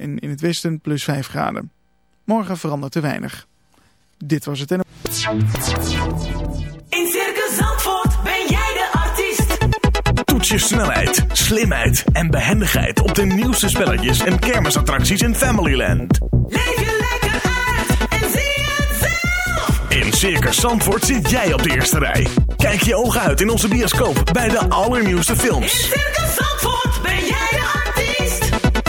en in het westen plus 5 graden. Morgen verandert te weinig. Dit was het en... In Circus Zandvoort ben jij de artiest. Toets je snelheid, slimheid en behendigheid op de nieuwste spelletjes en kermisattracties in Familyland. Leef je lekker uit en zie het zelf. In Circus Zandvoort zit jij op de eerste rij. Kijk je ogen uit in onze bioscoop bij de allernieuwste In films. Circus Zandvoort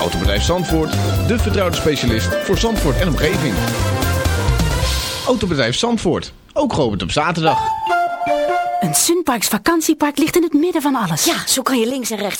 Autobedrijf Zandvoort, de vertrouwde specialist voor Zandvoort en omgeving. Autobedrijf Zandvoort, ook geopend op zaterdag. Een Sunparks vakantiepark ligt in het midden van alles. Ja, zo kan je links en rechts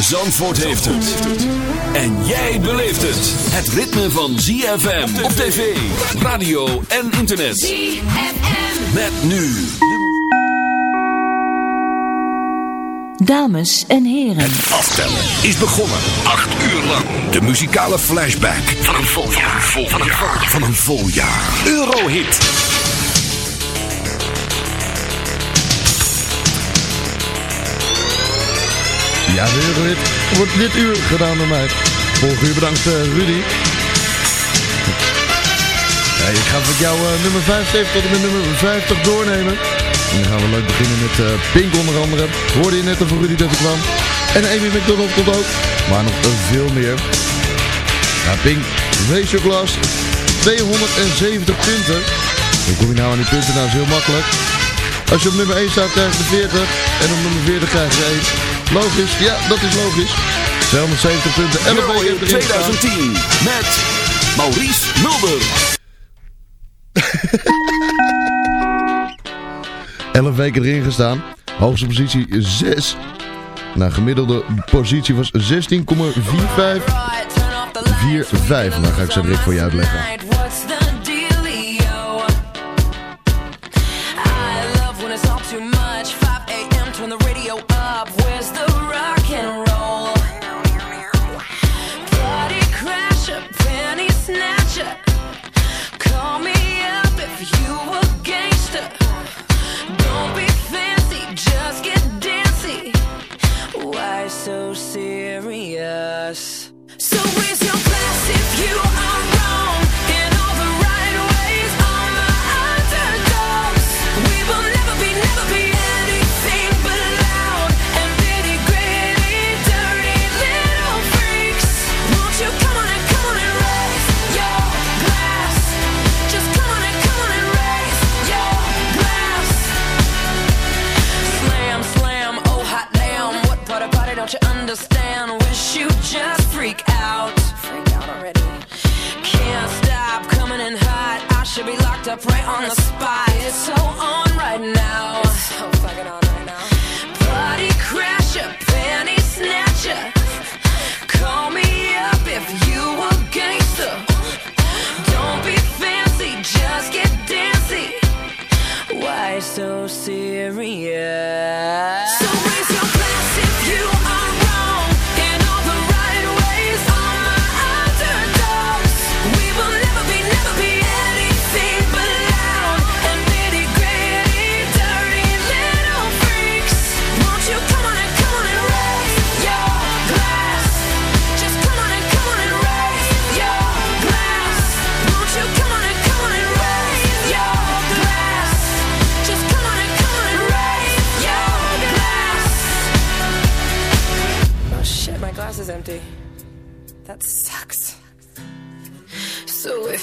Zandvoort heeft het. En jij beleeft het. Het ritme van ZFM op tv, radio en internet. ZFM. Met nu. Dames en heren. Aftellen is begonnen. Acht uur lang. De muzikale flashback van een vol jaar. Vol van, een vol jaar. van een vol jaar. Eurohit. Ja, de Eurohit wordt dit uur gedaan door mij. Vorige uur bedankt eh, Rudy. Ja, ik ga met jou eh, nummer 75 tot en met nummer 50 doornemen. En dan gaan we leuk beginnen met eh, Pink onder andere. Hoorde je net al van Rudy dat ik kwam. En Amy McDonald komt ook. Maar nog veel meer. Ja, Pink, race your glass. 270 punten. Hoe kom je nou aan die punten? Nou, is heel makkelijk. Als je op nummer 1 staat, krijg je 40. En op nummer 40 krijg je 1. Logisch, ja, dat is logisch. 270 punten. 11 weken staan. 2010 met Maurice Mulder. 11 weken erin gestaan. Hoogste positie 6. Nou, gemiddelde positie was 16,45. 45. Nou ga ik zo direct voor je uitleggen. Up right on the spot. It's so on right now. so fucking on right now. Party crasher, panty snatcher. Call me up if you a gangster. Don't be fancy, just get dancy. Why so serious?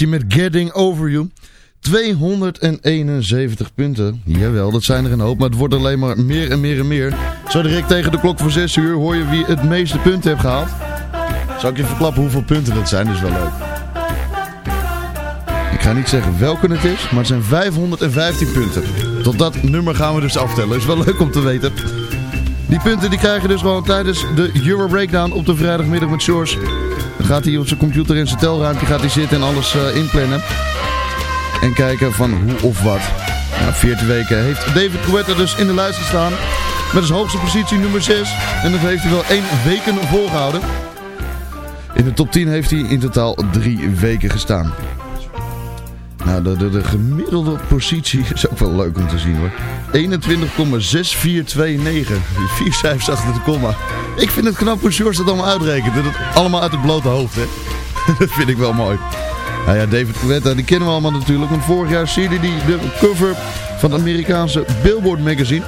Met Getting Over You. 271 punten. Jawel, dat zijn er een hoop, maar het wordt alleen maar meer en meer en meer. Zo direct tegen de klok van 6 uur hoor je wie het meeste punten heeft gehaald. Zal ik je verklappen hoeveel punten dat zijn, dus wel leuk. Ik ga niet zeggen welke het is, maar het zijn 515 punten. Tot dat nummer gaan we dus aftellen. Is wel leuk om te weten. Die punten die krijg je dus gewoon tijdens de Euro Breakdown op de vrijdagmiddag met Shores. Gaat hij op zijn computer in zijn telruimte gaat hij zitten en alles eh, inplannen. En kijken van hoe of wat. Nou, 14 weken heeft David Guetta dus in de lijst gestaan. Met zijn hoogste positie nummer 6. En dat heeft hij wel één weken volgehouden. In de top 10 heeft hij in totaal drie weken gestaan. Nou, de, de, de gemiddelde positie is ook wel leuk om te zien hoor. 21,6429. Vier cijfers achter de komma. Ik vind het knap hoe George dat allemaal uitrekent. Dat allemaal uit het blote hoofd, hè. dat vind ik wel mooi. Nou ja, David Guetta, die kennen we allemaal natuurlijk. Want vorig jaar sierde hij de cover van het Amerikaanse Billboard magazine.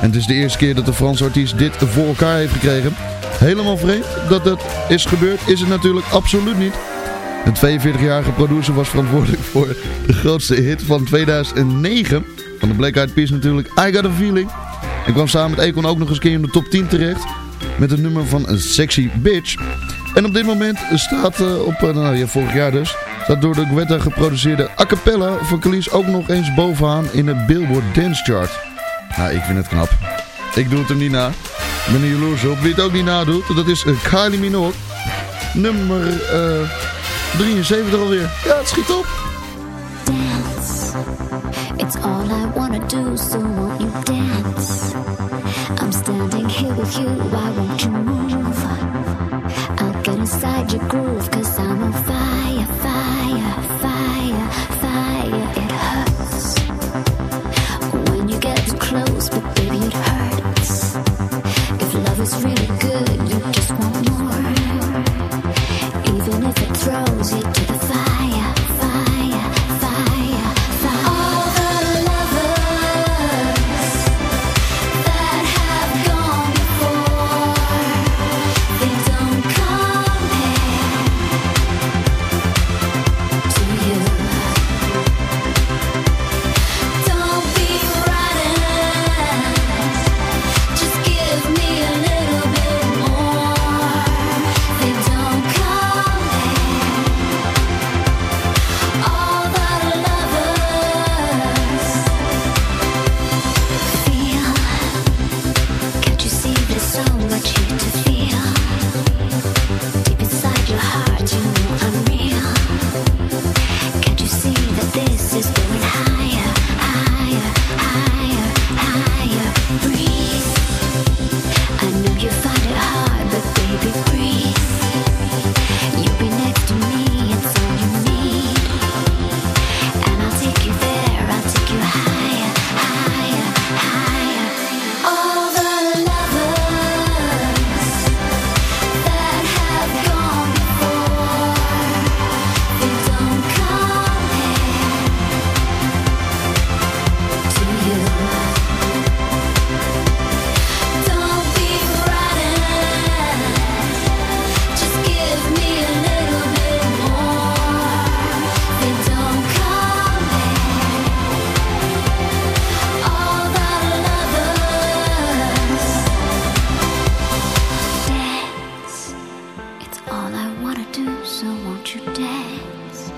En het is de eerste keer dat de Franse artiest dit voor elkaar heeft gekregen. Helemaal vreemd dat dat is gebeurd, is het natuurlijk absoluut niet. De 42-jarige producer was verantwoordelijk de grootste hit van 2009. Van de Black Eyed Peas natuurlijk, I Got A Feeling. En kwam samen met Akon ook nog eens een keer in de top 10 terecht. Met het nummer van een Sexy Bitch. En op dit moment staat uh, op, uh, nou ja, vorig jaar dus, staat door de Guetta geproduceerde a cappella van Khalees ook nog eens bovenaan in de Billboard Dance Chart. Nou, ik vind het knap. Ik doe het hem niet na. Ik ben op. Wie het ook niet nadoet, dat is uh, Kylie Minogue. Nummer 73 alweer. Ja, het schiet op. I do, so won't you dance? I'm standing here with you, why won't you move? I'll get inside your groove, cause I'm on fire, fire, fire, All I wanna do, so won't you dance?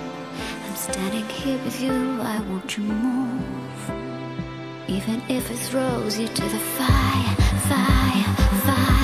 I'm standing here with you, I want you move. Even if it throws you to the fire, fire, fire.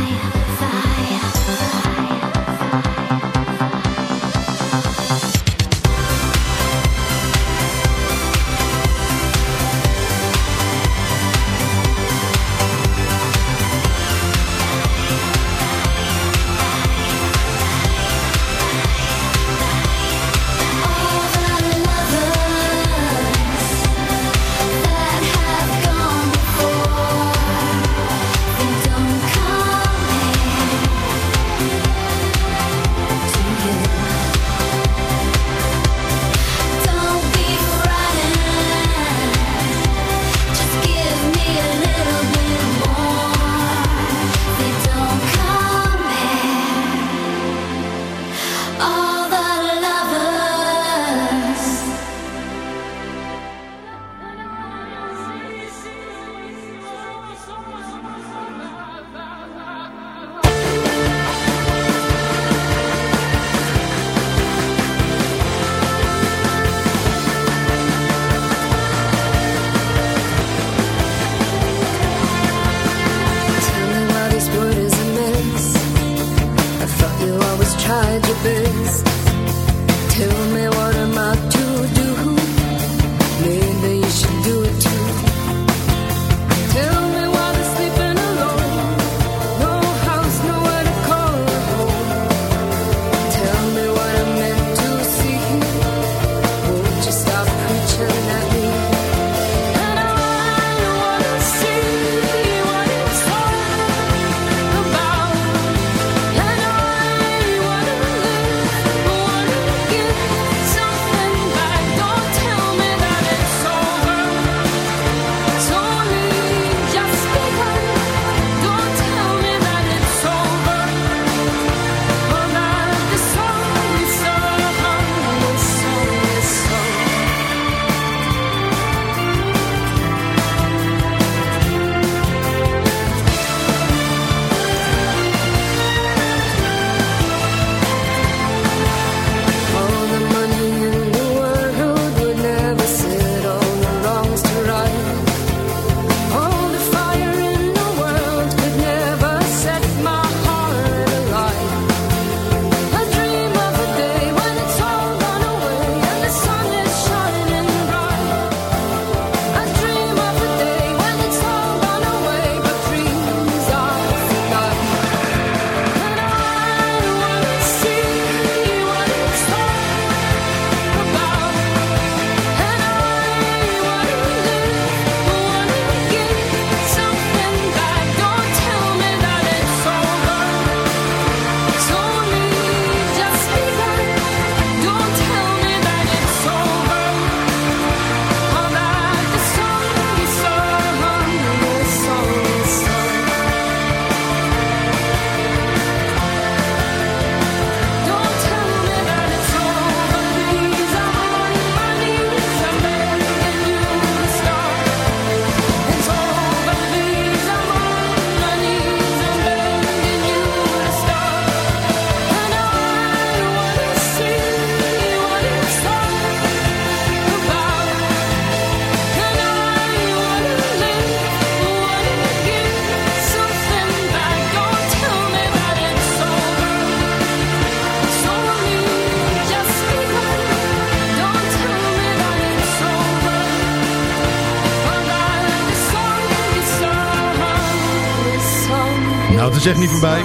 Is echt niet voorbij.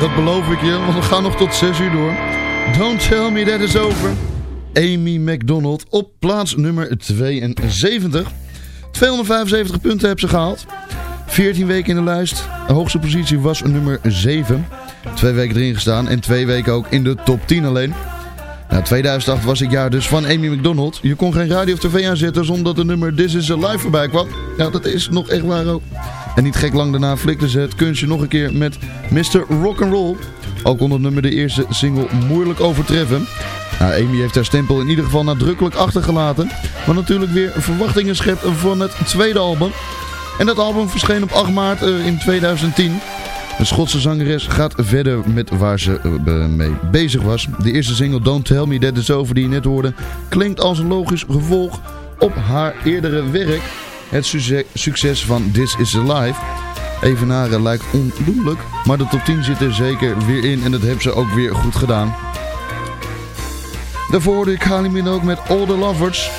Dat beloof ik je, want we gaan nog tot 6 uur door. Don't tell me that it's over. Amy McDonald op plaats nummer 72. 275 punten heb ze gehaald. 14 weken in de lijst. De hoogste positie was nummer 7. Twee weken erin gestaan en twee weken ook in de top 10 alleen. Nou, 2008 was het jaar dus van Amy McDonald. Je kon geen radio of tv aanzetten zonder dat de nummer This Is Alive voorbij kwam. Ja, dat is nog echt waar ook. En niet gek lang daarna flikte ze het kunstje nog een keer met Mr. Rock'n'Roll. Ook kon het nummer de eerste single moeilijk overtreffen. Nou, Amy heeft haar stempel in ieder geval nadrukkelijk achtergelaten. Wat natuurlijk weer verwachtingen schept van het tweede album. En dat album verscheen op 8 maart eh, in 2010. De Schotse zangeres gaat verder met waar ze eh, mee bezig was. De eerste single Don't Tell Me That It's Over die je net hoorde... klinkt als een logisch gevolg op haar eerdere werk. Het succes- van This Is Alive. Evenaren lijkt ondoenlijk, maar de top 10 zit er zeker weer in en dat hebben ze ook weer goed gedaan. Daarvoor hoorde ik Minogue met All The Lovers.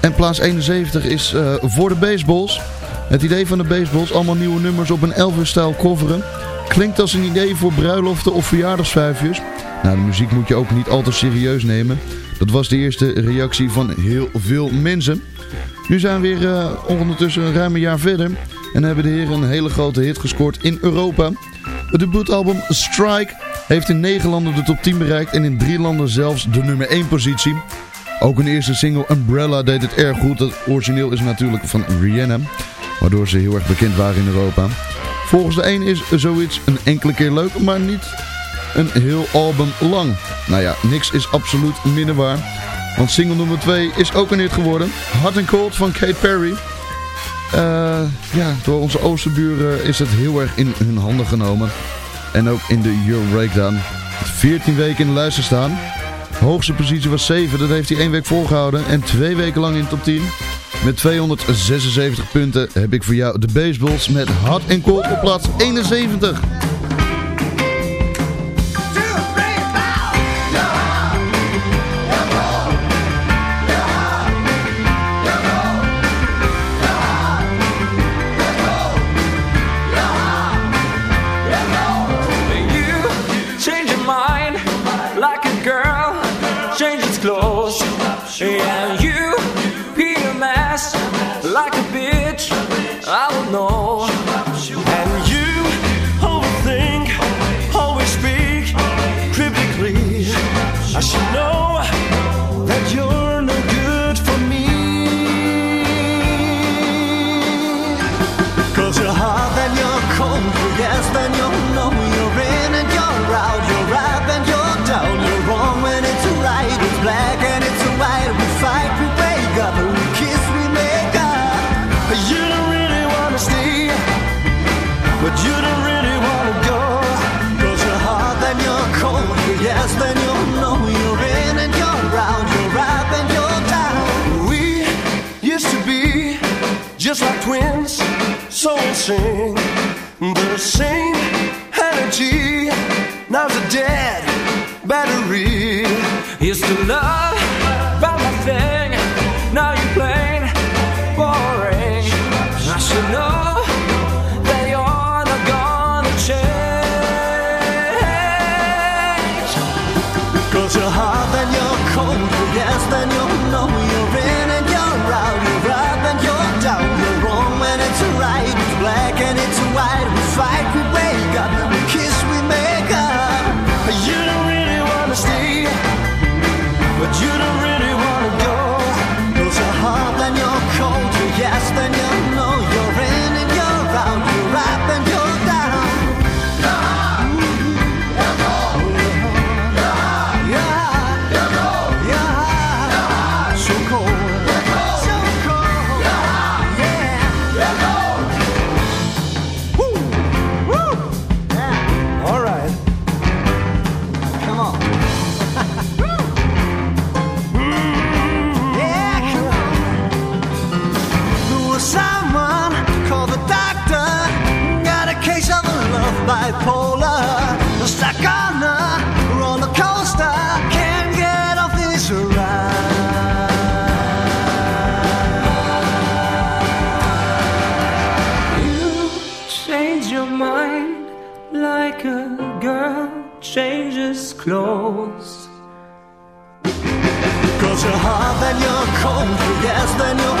En plaats 71 is eh, voor de baseballs. Het idee van de baseballs, allemaal nieuwe nummers op een Elvis-stijl coveren. Klinkt als een idee voor bruiloften of verjaardagsvijfjes. Nou, de muziek moet je ook niet al te serieus nemen. Dat was de eerste reactie van heel veel mensen. Nu zijn we weer eh, ondertussen een ruim een jaar verder. En hebben de heren een hele grote hit gescoord in Europa. Het debuutalbum Strike heeft in 9 landen de top 10 bereikt. En in 3 landen zelfs de nummer 1 positie. Ook hun eerste single Umbrella deed het erg goed. Het origineel is natuurlijk van Rihanna. Waardoor ze heel erg bekend waren in Europa. Volgens de een is zoiets een enkele keer leuk, maar niet een heel album lang. Nou ja, niks is absoluut minder waar. Want single nummer 2 is ook een hit geworden. Hot and Cold van Kate Perry. Eh, ja, door onze oosterburen is het heel erg in hun handen genomen. En ook in de Euro Breakdown. 14 weken in de lijst staan. Hoogste positie was 7, dat heeft hij één week volgehouden. En twee weken lang in de top 10. Met 276 punten heb ik voor jou de Baseballs met Hot and Cold op plaats 71. And you're cold, you're yes then you know you're in and you're out, you're up and you're down. We used to be just like twins, so sing the same energy. Now's a dead battery. Used to love yes then you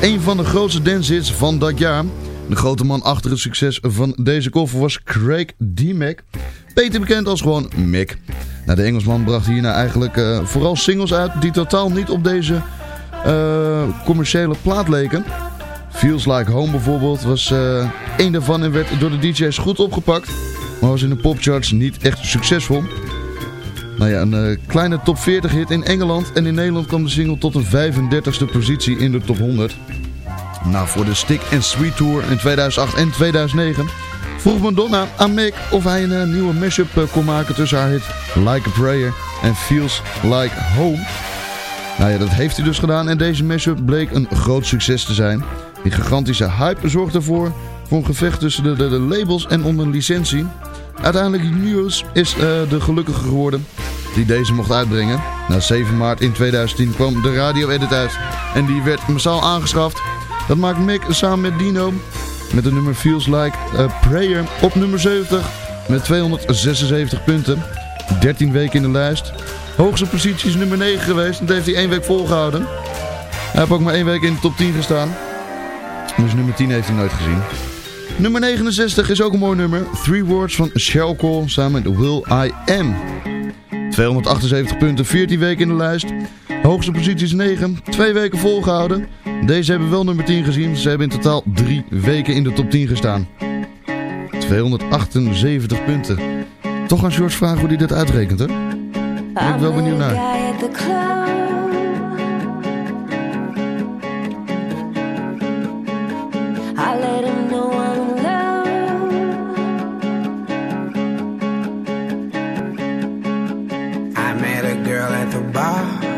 een van de grootste dancehits van dat jaar. De grote man achter het succes van deze koffer was Craig D-Mac. Beter bekend als gewoon Mick. Nou, de Engelsman bracht hierna eigenlijk eh, vooral singles uit die totaal niet op deze eh, commerciële plaat leken. Feels Like Home bijvoorbeeld was uh, daarvan en werd door de DJ's goed opgepakt. Maar was in de popcharts niet echt succesvol. Nou ja, een uh, kleine top 40 hit in Engeland en in Nederland kwam de single tot een 35e positie in de top 100. Nou, voor de Stick and Sweet Tour in 2008 en 2009 vroeg Madonna aan Mick of hij een uh, nieuwe mashup uh, kon maken tussen haar hit Like a Prayer en Feels Like Home. Nou ja, dat heeft hij dus gedaan en deze mashup bleek een groot succes te zijn. Die gigantische hype zorgde ervoor voor een gevecht tussen de, de, de labels en een licentie. Uiteindelijk News is uh, de gelukkige geworden die deze mocht uitbrengen. Na 7 maart in 2010 kwam de radio-edit uit en die werd massaal aangeschaft. Dat maakt Mick samen met Dino met de nummer Feels Like a Prayer op nummer 70 met 276 punten. 13 weken in de lijst. Hoogste positie is nummer 9 geweest en dat heeft hij één week volgehouden. Hij heeft ook maar één week in de top 10 gestaan. Dus nummer 10 heeft hij nooit gezien. Nummer 69 is ook een mooi nummer. Three Words van Shell Call samen met Will I Am. 278 punten, 14 weken in de lijst. Hoogste positie is 9, twee weken volgehouden. Deze hebben wel nummer 10 gezien. Ze hebben in totaal 3 weken in de top 10 gestaan. 278 punten. Toch aan George vragen hoe hij dit uitrekent, hè? Ben ik wel benieuwd naar. The bar.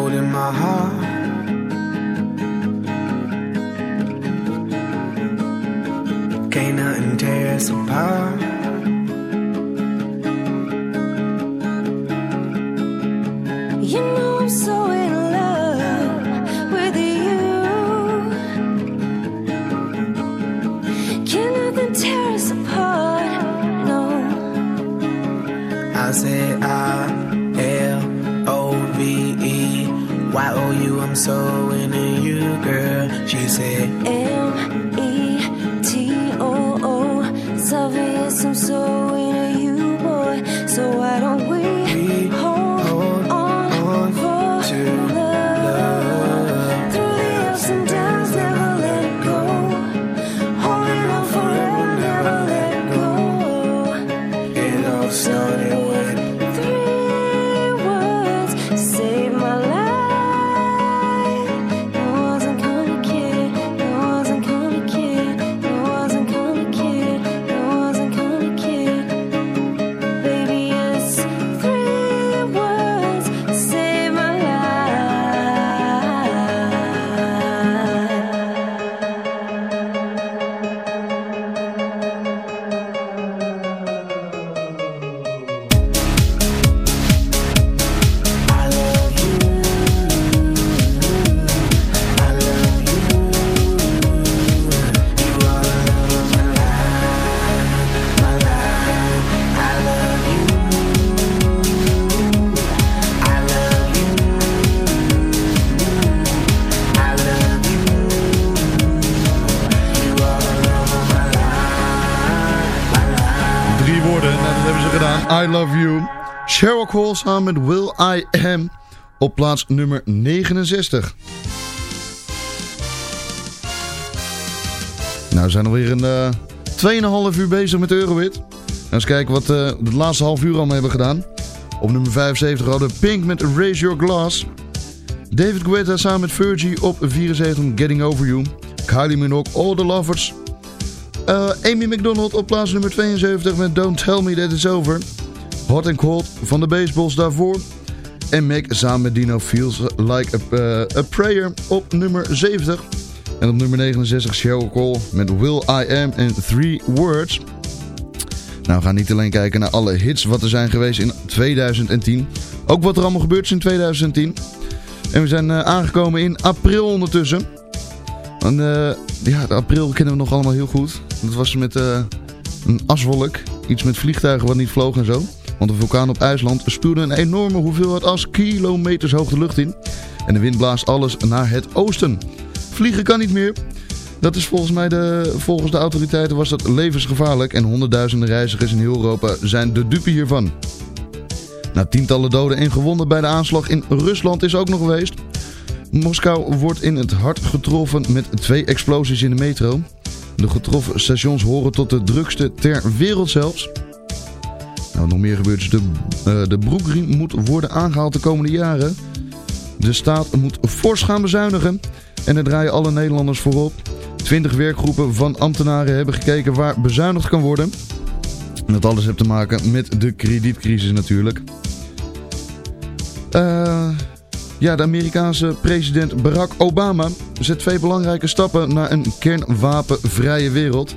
Holding my heart. I Love You. Cheryl Cole samen met Will I Am op plaats nummer 69. Nou, we zijn alweer een uh, 2,5 uur bezig met Eurowit. Eens kijken wat uh, de laatste half uur allemaal hebben gedaan. Op nummer 75 hadden we Pink met Raise Your Glass. David Guetta samen met Fergie op 74 Getting Over You. Kylie Minogue, All The Lovers. Uh, Amy McDonald op plaats nummer 72 met Don't Tell Me That It's Over. Hot and Cold van de Baseballs daarvoor. En Mac samen met Dino Feels Like a, uh, a Prayer op nummer 70. En op nummer 69 Sheryl Cole met Will I Am en Three Words. Nou, we gaan niet alleen kijken naar alle hits wat er zijn geweest in 2010. Ook wat er allemaal gebeurd is in 2010. En we zijn uh, aangekomen in april ondertussen. En, uh, ja, de april kennen we nog allemaal heel goed. Dat was met uh, een aswolk. Iets met vliegtuigen wat niet vloog en zo. Want de vulkaan op IJsland spuwde een enorme hoeveelheid as kilometers hoog de lucht in. En de wind blaast alles naar het oosten. Vliegen kan niet meer. Dat is volgens mij de, volgens de autoriteiten was dat levensgevaarlijk. En honderdduizenden reizigers in heel Europa zijn de dupe hiervan. Na tientallen doden en gewonden bij de aanslag in Rusland is ook nog geweest. Moskou wordt in het hart getroffen met twee explosies in de metro. De getroffen stations horen tot de drukste ter wereld zelfs. Nou, nog meer gebeurt is de, uh, de broekriem moet worden aangehaald de komende jaren. De staat moet fors gaan bezuinigen. En er draaien alle Nederlanders voorop. Twintig werkgroepen van ambtenaren hebben gekeken waar bezuinigd kan worden. En dat alles heeft te maken met de kredietcrisis natuurlijk. Uh, ja, de Amerikaanse president Barack Obama zet twee belangrijke stappen naar een kernwapenvrije wereld.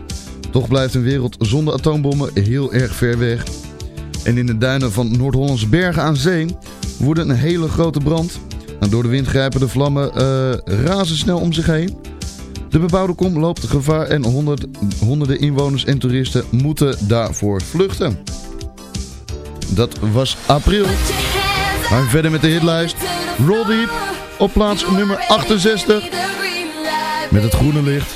Toch blijft een wereld zonder atoombommen heel erg ver weg. En in de duinen van Noord-Hollandse bergen aan zee woedt een hele grote brand. En door de wind grijpen de vlammen uh, razendsnel om zich heen. De bebouwde kom loopt gevaar en honderd, honderden inwoners en toeristen moeten daarvoor vluchten. Dat was april. Gaan we verder met de hitlijst. Roll Deep op plaats nummer 68. Met het groene licht.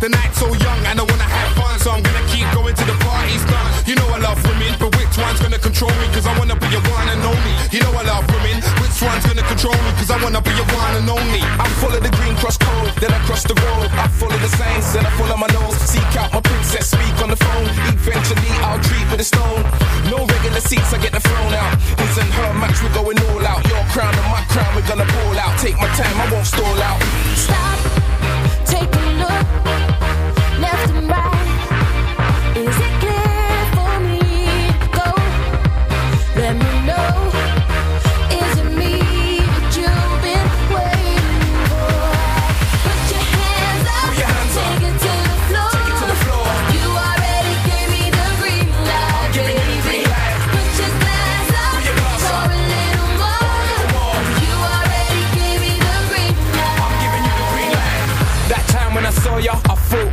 The night's so young and I wanna have fun So I'm gonna keep going to the party's done. You know I love women But which one's gonna control me? Cause I wanna be your one and only. You know I love women Which one's gonna control me? Cause I wanna be Then I cross the road. I follow the signs Then I follow my nose. Seek out my princess Speak on the phone. Eventually I'll treat with a stone. No regular seats I get the throne out. His and her match We're going all out. Your crown and my crown We're gonna ball out. Take my time I won't stall out When I saw ya, I thought,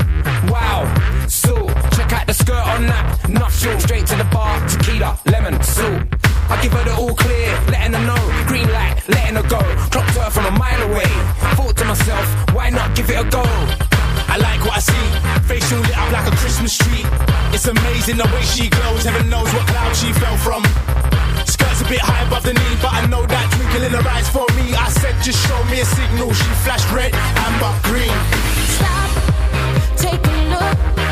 wow. So, check out the skirt on that. Not short, straight to the bar. Tequila, lemon, salt. I give her the all clear, letting her know. Green light, letting her go. Clocked her from a mile away. Thought to myself, why not give it a go? I like what I see. Facial lit up like a Christmas tree. It's amazing the way she glows. Heaven knows what cloud she fell from. Skirt's a bit high above the knee, but I know that twinkle in her eyes for me. I said, just show me a signal. She flashed red, amber, green. Take a look,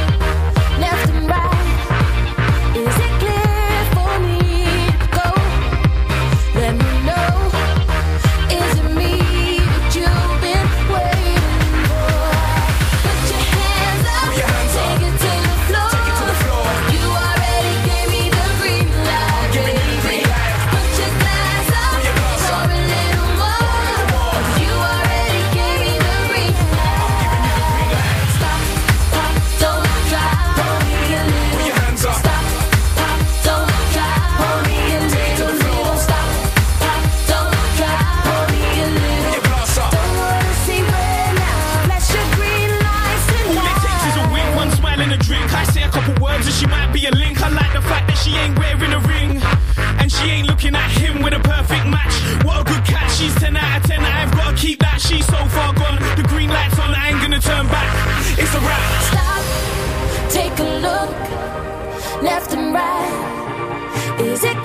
take a look, left and right. Is it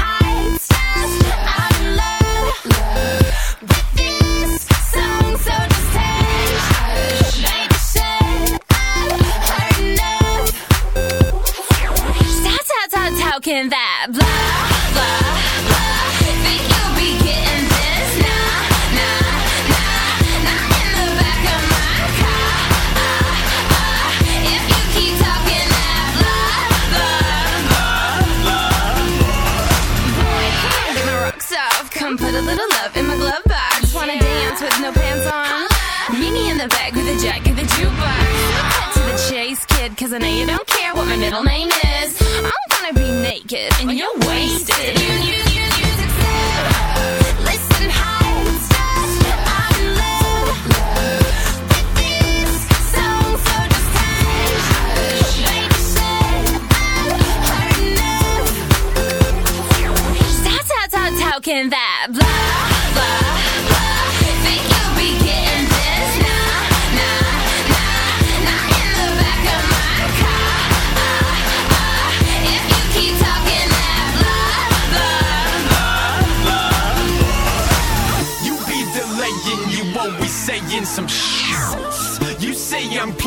talking that blah blah blah. Put a little love in my glove box. Wanna dance with no pants on? Meet me in the back with a jack of the jukebox. Chase, kid, cause I know you don't care what my middle name is. I'm gonna be naked and you're wasted.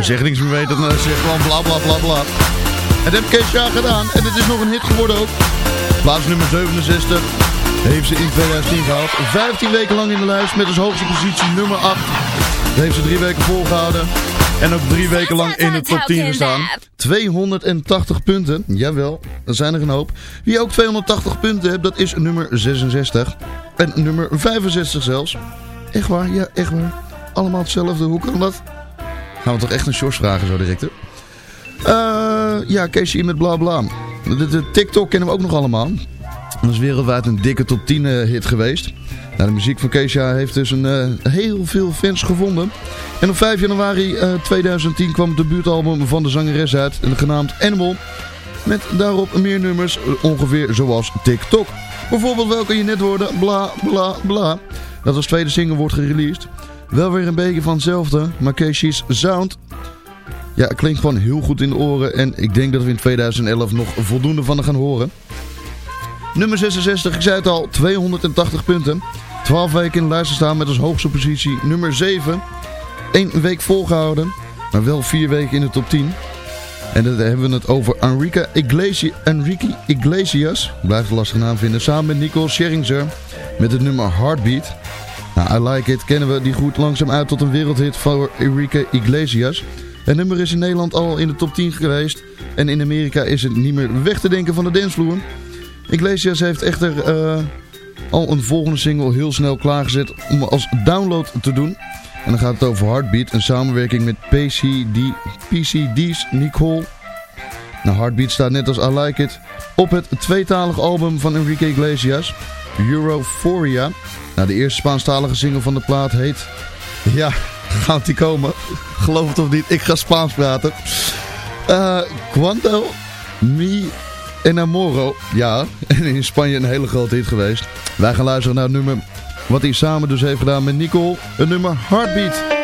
Nou, zeg niks meer weten, dan zeg gewoon bla bla bla bla. En heeft gedaan. En het is nog een hit geworden ook. Plaats nummer 67 heeft ze in 2010 gehaald. 15 weken lang in de lijst met als hoogste positie nummer 8. Dat heeft ze drie weken volgehouden. En ook drie weken lang in de top 10 gestaan. 280 punten. Jawel, dat zijn er een hoop. Wie ook 280 punten heeft, dat is nummer 66. En nummer 65 zelfs. Echt waar, ja, echt waar. Allemaal hetzelfde. Hoe kan dat? Gaan we toch echt een Sjors vragen zo direct, hè? Eh, ja, Casey met bla bla. De, TikTok kennen we ook nog allemaal. Dat is wereldwijd een dikke top 10 eh, hit geweest. Nou, de muziek van Keisha heeft dus een, eh, heel veel fans gevonden. En op 5 januari eh, 2010 kwam het debuutalbum van de zangeres uit, genaamd Animal. Met daarop meer nummers, ongeveer zoals TikTok. Bijvoorbeeld welke je net hoorde, bla bla bla. Dat als tweede single wordt gereleased. Wel weer een beetje van hetzelfde, maar Casey's sound ja, klinkt gewoon heel goed in de oren. En ik denk dat we in 2011 nog voldoende van gaan horen. Nummer 66, ik zei het al, 280 punten. 12 weken in de lijst staan met als hoogste positie nummer 7. Eén week volgehouden, maar wel vier weken in de top 10. En dan hebben we het over Enrique, Iglesias, Enrique Iglesias, blijft een lastige naam vinden, samen met Nicole Scherzinger met het nummer Heartbeat. Nou, I Like It kennen we die goed langzaam uit tot een wereldhit voor Enrique Iglesias. Het nummer is in Nederland al in de top 10 geweest en in Amerika is het niet meer weg te denken van de dancevloer. Iglesias heeft echter eh, al een volgende single heel snel klaargezet om als download te doen. En dan gaat het over Heartbeat, een samenwerking met PCD, PCD's Nicole. Nou, Heartbeat staat net als I Like It op het tweetalige album van Enrique Iglesias, Europhoria. Nou, de eerste Spaanstalige single van de plaat heet... Ja, gaat die komen? Geloof het of niet, ik ga Spaans praten. Eh Cuanto Mi Enamoro. Ja, en in Spanje een hele grote hit geweest. Wij gaan luisteren naar het nummer wat hij samen dus heeft gedaan met Nicole. Een nummer Heartbeat.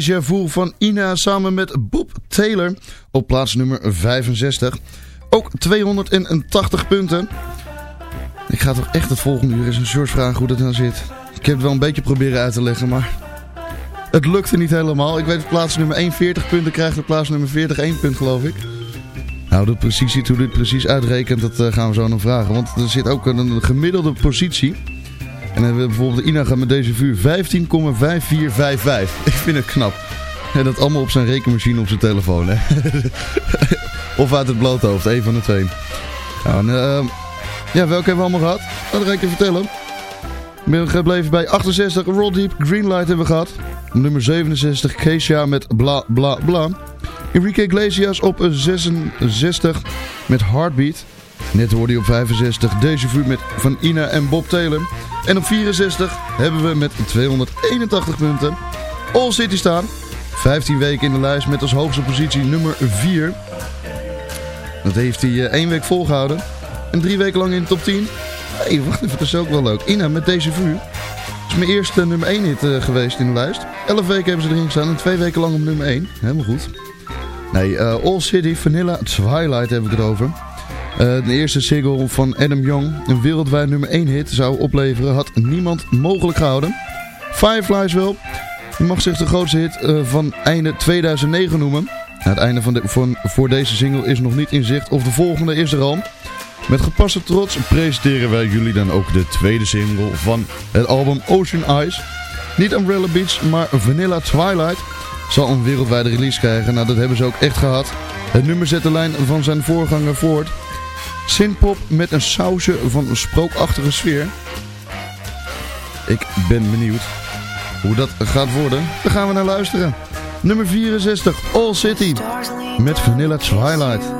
Deja Vu van Ina samen met Bob Taylor op plaats nummer 65. Ook 280 punten. Ik ga toch echt het volgende uur eens een soort vragen hoe dat nou zit. Ik heb het wel een beetje proberen uit te leggen, maar het lukte niet helemaal. Ik weet plaats nummer 41 punten krijgt de plaats nummer 40 1 punt geloof ik. Nou, de precies hoe dit precies uitrekent, dat eh, gaan we zo nog vragen. Want er zit ook een gemiddelde positie. En hebben we bijvoorbeeld Ina gaat met deze vuur 15,5455. Ik vind het knap. En dat allemaal op zijn rekenmachine op zijn telefoon. Hè? of uit het blote hoofd, een van de twee. Uh, ja, welke hebben we allemaal gehad? Dat ga ik je vertellen. Ik ben gebleven bij 68, Roll Deep, Greenlight hebben we gehad. Nummer 67, Keisha met Bla Bla Bla. Enrique Iglesias op 66 met Heartbeat. Net hoorde je op 65 Deze Vu met Van Ina en Bob Taylor. En op 64 hebben we met 281 punten All City staan. 15 weken in de lijst met als hoogste positie nummer 4. Dat heeft hij uh, één week volgehouden. En drie weken lang in de top 10. Hé, wacht even, dat is ook wel leuk. Ina met deze vuur. Dat is mijn eerste nummer 1 hit uh, geweest in de lijst. 11 weken hebben ze erin gestaan en twee weken lang op nummer 1. Helemaal goed. Nee, uh, All City Vanilla Twilight heb ik het over. Uh, de eerste single van Adam Young, een wereldwijd nummer 1 hit, zou opleveren, had niemand mogelijk gehouden. Fireflies wel. Die mag zich de grootste hit uh, van einde 2009 noemen. Nou, het einde van de, voor deze single is nog niet in zicht of de volgende is er al. Met gepaste trots presenteren wij jullie dan ook de tweede single van het album Ocean Eyes. Niet Umbrella Beach, maar Vanilla Twilight zal een wereldwijde release krijgen. Nou, dat hebben ze ook echt gehad. Het nummer zet de lijn van zijn voorganger voort. Synthpop met een sausje van een sprookachtige sfeer. Ik ben benieuwd hoe dat gaat worden. Daar gaan we naar luisteren. Nummer 64, All City met Vanilla Twilight.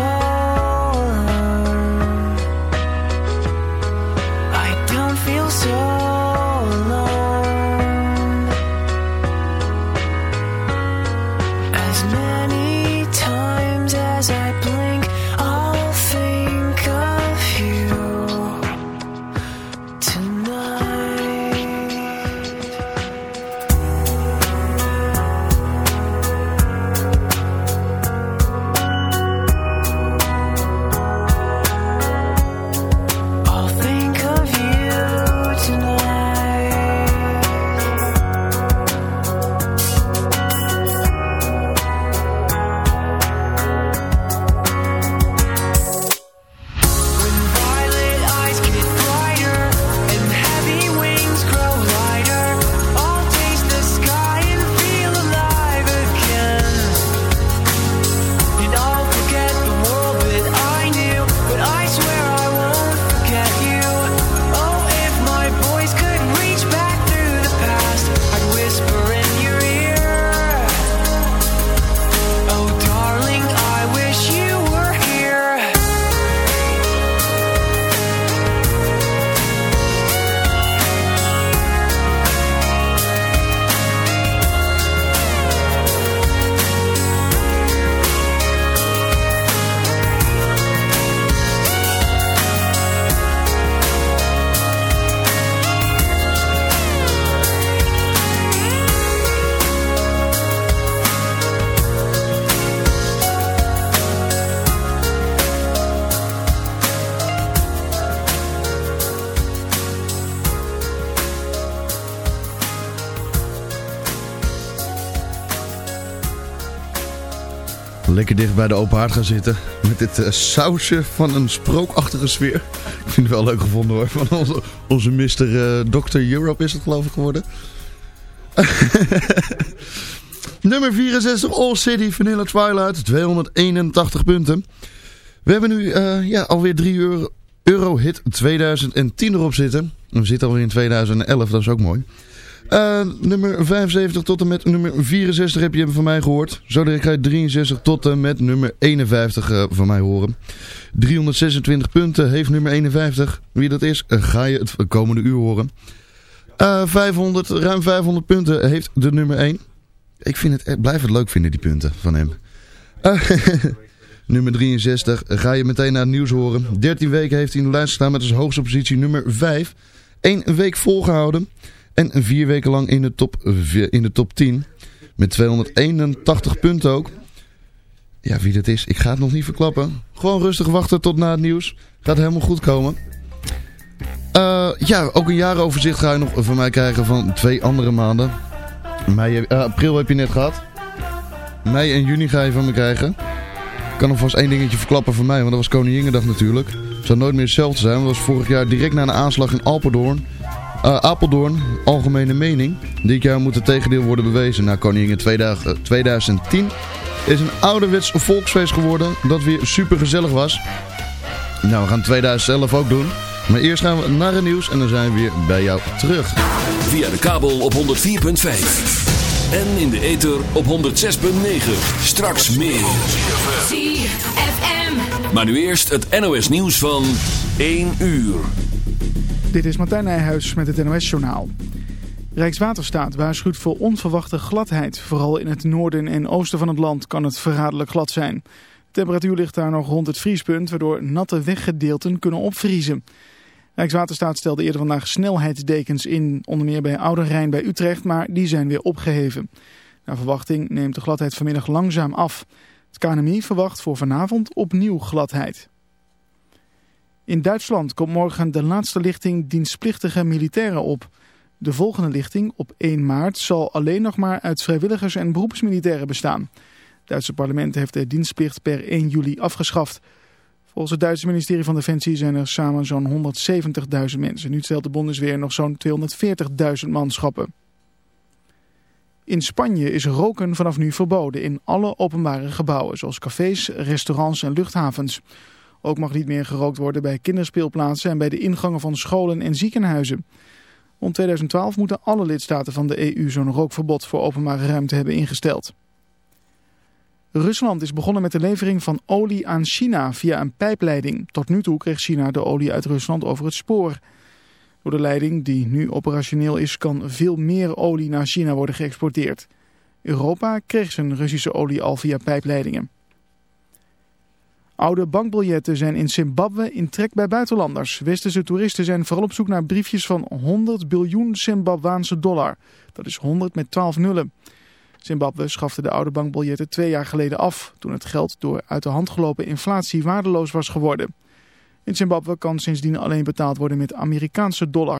Lekker dicht bij de open haard gaan zitten. Met dit eh, sausje van een sprookachtige sfeer. Ik vind het wel leuk gevonden hoor. Van onze, onze Mr. eh, Dr. Europe is het geloof ik geworden. Nummer 64 All City Vanilla Twilight. 281 punten. We hebben nu eh, ja, alweer 3 euro, Eurohit 2010 erop zitten. We zitten alweer in 2011, dat is ook mooi. Eh, nummer 75 tot en met nummer 64 heb je van mij gehoord. Zo direct ga je 63 tot en met nummer 51 eh, van mij horen. 326 punten heeft nummer 51. Wie dat is, eh, ga je het komende uur horen. Eh, 500, ruim 500 punten heeft de nummer 1. Ik vind het, blijf het leuk vinden, die punten van hem. Nummer 63 ga je meteen naar het nieuws horen. 13 weken heeft hij in de lijst gestaan met als hoogste positie nummer 5. Eén week volgehouden. En vier weken lang in de top, in de top 10. Met 281 punten ook. Ja, wie dat is, ik ga het nog niet verklappen. Gewoon rustig wachten tot na het nieuws. Gaat helemaal goed komen. Eh, ja, ook een jaaroverzicht ga je nog van mij krijgen van twee andere maanden. Mei, eh, april heb je net gehad. Mei en juni ga je van me krijgen. Ik kan alvast één dingetje verklappen van mij, want dat was Koninginnedag natuurlijk. Het zou nooit meer hetzelfde zijn, dat was vorig jaar direct na een aanslag in Apeldoorn. Eh, Apeldoorn, algemene mening. Dit jaar moet het tegendeel worden bewezen. Na Koningin 2010 is een ouderwets volksfeest geworden dat weer super gezellig was. Nou, we gaan 2011 ook doen. Maar eerst gaan we naar het nieuws en dan zijn we weer bij jou terug. Via de kabel op 104.5. En in de ether op 106.9. Straks meer. Maar nu eerst het NOS nieuws van 1 uur. Dit is Martijn Nijhuis met het NOS-journaal. Rijkswaterstaat waarschuwt voor onverwachte gladheid. Vooral in het noorden en oosten van het land kan het verraderlijk glad zijn. De temperatuur ligt daar nog rond het vriespunt, waardoor natte weggedeelten kunnen opvriezen. Rijkswaterstaat stelde eerder vandaag snelheidsdekens in, onder meer bij Oude Rijn bij Utrecht, maar die zijn weer opgeheven. Naar verwachting neemt de gladheid vanmiddag langzaam af. Het KNMI verwacht voor vanavond opnieuw gladheid. In Duitsland komt morgen de laatste lichting dienstplichtige militairen op. De volgende lichting op 1 maart zal alleen nog maar uit vrijwilligers en beroepsmilitairen bestaan. Het Duitse parlement heeft de dienstplicht per 1 juli afgeschaft. Volgens het Duitse ministerie van Defensie zijn er samen zo'n 170.000 mensen. Nu telt de Bundesweer nog zo'n 240.000 manschappen. In Spanje is roken vanaf nu verboden in alle openbare gebouwen, zoals cafés, restaurants en luchthavens. Ook mag niet meer gerookt worden bij kinderspeelplaatsen en bij de ingangen van scholen en ziekenhuizen. Rond 2012 moeten alle lidstaten van de EU zo'n rookverbod voor openbare ruimte hebben ingesteld. Rusland is begonnen met de levering van olie aan China via een pijpleiding. Tot nu toe kreeg China de olie uit Rusland over het spoor. Door de leiding, die nu operationeel is, kan veel meer olie naar China worden geëxporteerd. Europa kreeg zijn Russische olie al via pijpleidingen. Oude bankbiljetten zijn in Zimbabwe in trek bij buitenlanders. Westerse toeristen zijn vooral op zoek naar briefjes van 100 biljoen Zimbabwaanse dollar. Dat is 100 met 12 nullen. Zimbabwe schafte de oude bankbiljetten twee jaar geleden af... toen het geld door uit de hand gelopen inflatie waardeloos was geworden. In Zimbabwe kan sindsdien alleen betaald worden met Amerikaanse dollar.